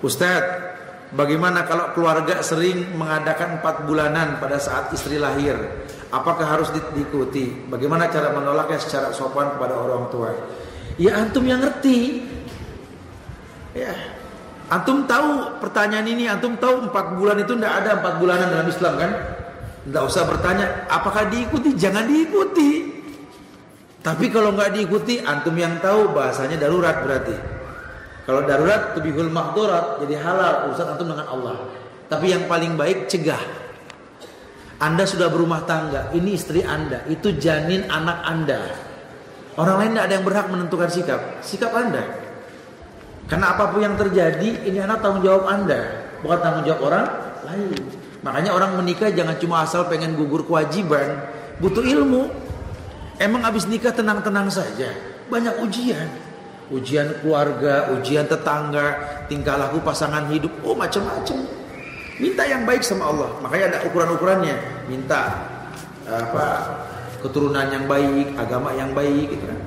Ustadz, bagaimana kalau keluarga sering mengadakan empat bulanan pada saat istri lahir? Apakah harus di diikuti? Bagaimana cara menolaknya secara sopan kepada orang tua? Ya antum yang ngerti. Ya, antum tahu pertanyaan ini, antum tahu empat bulan itu tidak ada empat bulanan dalam Islam kan? Tidak usah bertanya, apakah diikuti? Jangan diikuti. Tapi kalau nggak diikuti, antum yang tahu bahasanya darurat berarti. Kalau darurat tubihul mahdurat jadi halal urusan antum dengan Allah. Tapi yang paling baik cegah. Anda sudah berumah tangga, ini istri Anda, itu janin anak Anda. Orang lain tidak ada yang berhak menentukan sikap, sikap Anda. Karena apa pun yang terjadi, ini anak tanggung jawab Anda, bukan tanggung jawab orang lain. Makanya orang menikah jangan cuma asal pengen gugur kewajiban, butuh ilmu. Emang abis nikah tenang-tenang saja, banyak ujian ujian keluarga, ujian tetangga, tingkah laku pasangan hidup, oh macam-macam. Minta yang baik sama Allah. Makanya ada ukuran-ukurannya. Minta apa keturunan yang baik, agama yang baik gitu kan.